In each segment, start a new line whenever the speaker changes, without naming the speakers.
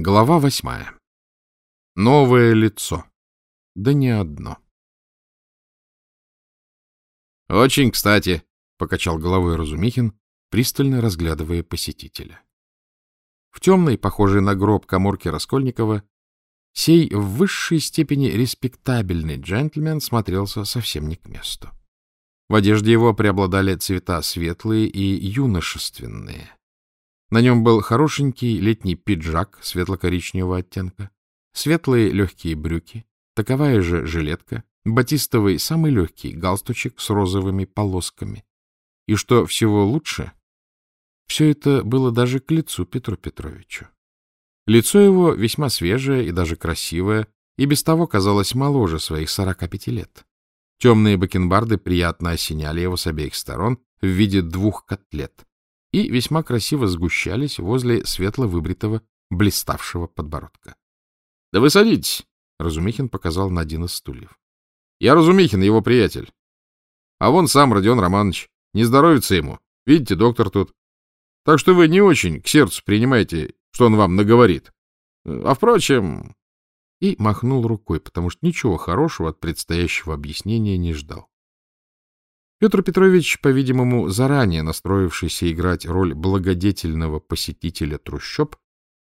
Глава восьмая. Новое лицо. Да не одно. — Очень кстати, — покачал головой Разумихин, пристально разглядывая посетителя. В темной, похожей на гроб коморке Раскольникова, сей в высшей степени респектабельный джентльмен смотрелся совсем не к месту. В одежде его преобладали цвета светлые и юношественные — на нем был хорошенький летний пиджак светло-коричневого оттенка, светлые легкие брюки, таковая же жилетка, батистовый самый легкий галстучек с розовыми полосками. И что всего лучше, все это было даже к лицу Петру Петровичу. Лицо его весьма свежее и даже красивое, и без того казалось моложе своих сорока пяти лет. Темные бакенбарды приятно осеняли его с обеих сторон в виде двух котлет, и весьма красиво сгущались возле светло-выбритого, блиставшего подбородка. — Да вы садитесь, — Разумихин показал на один из стульев. — Я Разумихин, его приятель. А вон сам Родион Романович. Не здоровится ему. Видите, доктор тут. Так что вы не очень к сердцу принимаете, что он вам наговорит. А впрочем... И махнул рукой, потому что ничего хорошего от предстоящего объяснения не ждал. Петр Петрович, по-видимому, заранее настроившийся играть роль благодетельного посетителя трущоб,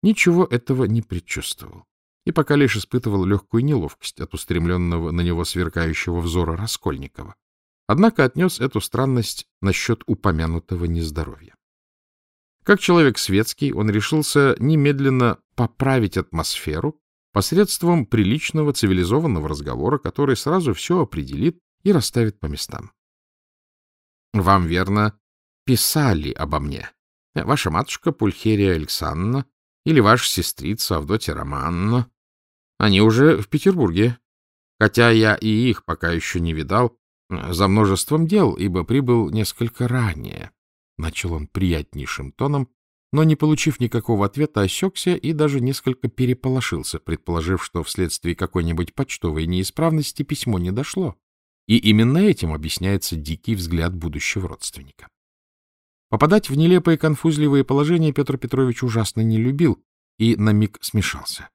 ничего этого не предчувствовал и пока лишь испытывал легкую неловкость от устремленного на него сверкающего взора Раскольникова. Однако отнес эту странность насчет упомянутого нездоровья. Как человек светский, он решился немедленно поправить атмосферу посредством приличного цивилизованного разговора, который сразу все определит и расставит по местам. Вам, верно, писали обо мне. Ваша матушка Пульхерия Александровна или ваша сестрица Авдотья Романна. Они уже в Петербурге, хотя я и их пока еще не видал, за множеством дел, ибо прибыл несколько ранее. Начал он приятнейшим тоном, но, не получив никакого ответа, осекся и даже несколько переполошился, предположив, что вследствие какой-нибудь почтовой неисправности письмо не дошло. И именно этим объясняется дикий взгляд будущего родственника. Попадать в нелепые конфузливые положения Петр Петрович ужасно не любил и на миг смешался.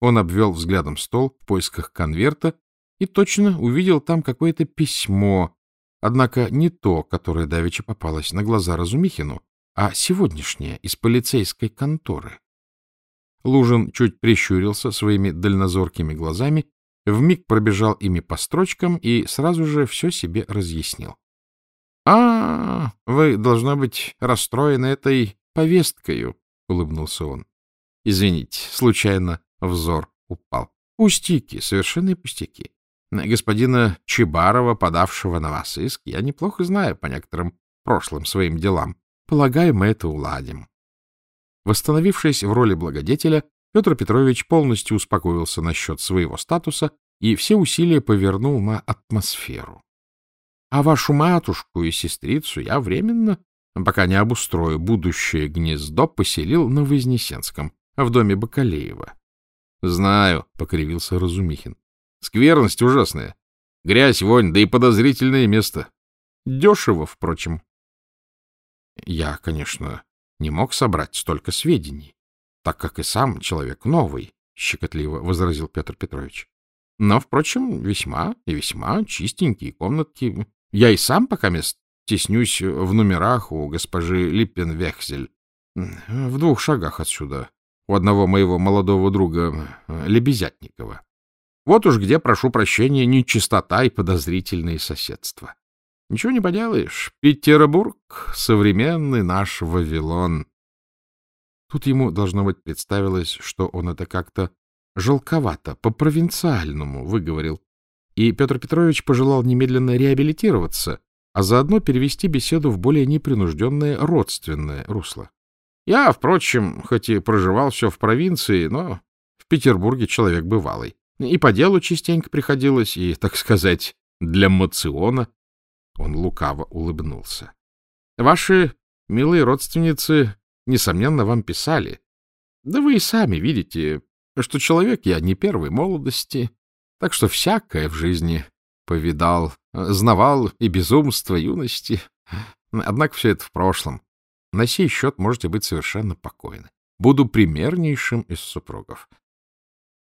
Он обвел взглядом стол в поисках конверта и точно увидел там какое-то письмо, однако не то, которое давеча попалось на глаза Разумихину, а сегодняшнее, из полицейской конторы. Лужин чуть прищурился своими дальнозоркими глазами вмиг пробежал ими по строчкам и сразу же все себе разъяснил. — А, вы, должно быть, расстроены этой повесткою, — улыбнулся он. — Извините, случайно взор упал. Пустяки, совершенные пустяки. Господина Чебарова, подавшего на вас иск, я неплохо знаю по некоторым прошлым своим делам. Полагаю, мы это уладим. Восстановившись в роли благодетеля, Петр Петрович полностью успокоился насчет своего статуса и все усилия повернул на атмосферу. А вашу матушку и сестрицу я временно, пока не обустрою будущее гнездо, поселил на Вознесенском, в доме Бакалеева. — Знаю, — покривился Разумихин. — Скверность ужасная. Грязь, вонь, да и подозрительное место. Дешево, впрочем. Я, конечно, не мог собрать столько сведений, так как и сам человек новый, — щекотливо возразил Петр Петрович. Но, впрочем, весьма и весьма чистенькие комнатки. Я и сам пока мест теснюсь в номерах у госпожи Липпенвехзель, в двух шагах отсюда, у одного моего молодого друга Лебезятникова. Вот уж где, прошу прощения, нечистота и подозрительные соседства. Ничего не поделаешь. Петербург — современный наш Вавилон. Тут ему, должно быть, представилось, что он это как-то жалковато, по-провинциальному выговорил. И Петр Петрович пожелал немедленно реабилитироваться, а заодно перевести беседу в более непринужденное родственное русло. Я, впрочем, хоть и проживал все в провинции, но в Петербурге человек бывалый. И по делу частенько приходилось, и, так сказать, для мациона. Он лукаво улыбнулся. Ваши милые родственницы несомненно, вам писали. Да вы и сами видите, что человек я не первой молодости, так что всякое в жизни повидал, знавал и безумство юности. Однако все это в прошлом. На сей счет можете быть совершенно покойны. буду примернейшим из супругов.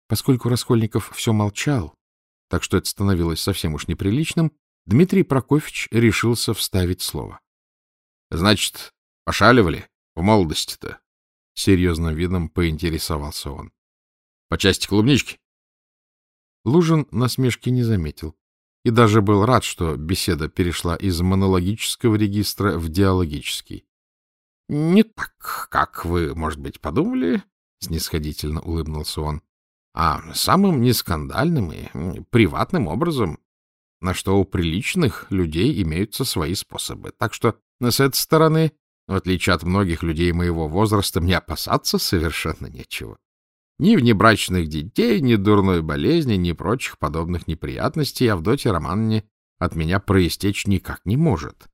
Поскольку Раскольников все молчал, так что это становилось совсем уж неприличным, Дмитрий Прокофьевич решился вставить слово. — Значит, пошаливали в молодости-то? — серьезным видом поинтересовался он. — По части клубнички? Лужин насмешки не заметил и даже был рад, что беседа перешла из монологического регистра в диалогический. — Не так, как вы, может быть, подумали, — снисходительно улыбнулся он, — а самым нескандальным и приватным образом, на что у приличных людей имеются свои способы. Так что с этой стороны, в отличие от многих людей моего возраста, мне опасаться совершенно нечего. Ни внебрачных детей, ни дурной болезни, ни прочих подобных неприятностей Авдотья Романовне от меня проистечь никак не может.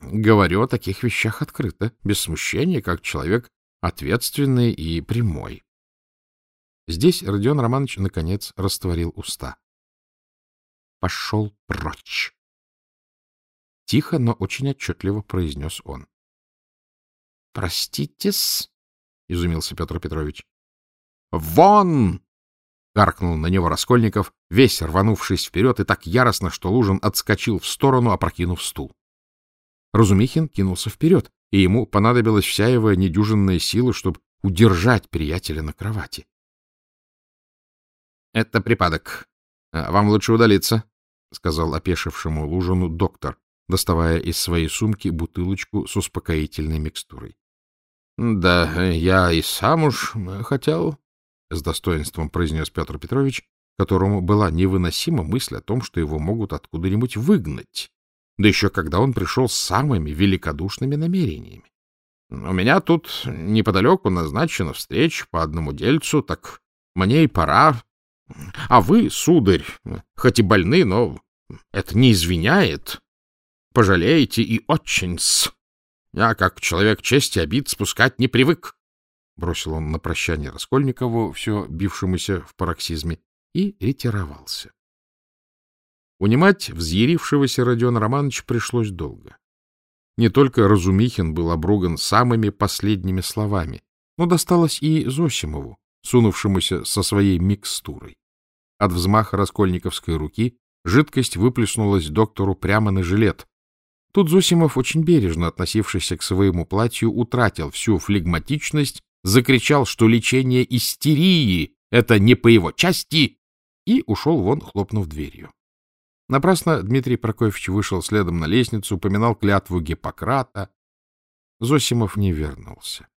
Говорю о таких вещах открыто, без смущения, как человек ответственный и прямой. Здесь Родион Романович, наконец, растворил уста. Пошел прочь. Тихо, но очень отчетливо произнес он. — Простите-с, — изумился Петр Петрович. «Вон!» — гаркнул на него Раскольников, весь рванувшись вперед и так яростно, что Лужин отскочил в сторону, опрокинув стул. Разумихин кинулся вперед, и ему понадобилась вся его недюжинная сила, чтобы удержать приятеля на кровати. — Это припадок. Вам лучше удалиться, — сказал опешившему Лужину доктор, доставая из своей сумки бутылочку с успокоительной микстурой. — Да, я и сам уж хотел, — с достоинством произнес Петр Петрович, которому была невыносима мысль о том, что его могут откуда-нибудь выгнать, да еще когда он пришел с самыми великодушными намерениями. — У меня тут неподалеку назначена встреча по одному дельцу, так мне и пора. А вы, сударь, хоть и больны, но это не извиняет. Пожалеете и очень-с. Я, как человек чести, обид спускать не привык бросил он на прощание Раскольникову, все бившемуся в пароксизме, и ретировался. Унимать взъярившегося Родиона Романовича пришлось долго. Не только Разумихин был обруган самыми последними словами, но досталось и Зосимову, сунувшемуся со своей микстурой. От взмаха раскольниковской руки жидкость выплеснулась доктору прямо на жилет. Тут Зосимов, очень бережно относившийся к своему платью, утратил всю флегматичность закричал, что лечение истерии — это не по его части, и ушел вон, хлопнув дверью. Напрасно Дмитрий Прокофьевич вышел следом на лестницу, упоминал клятву Гиппократа. Зосимов не вернулся.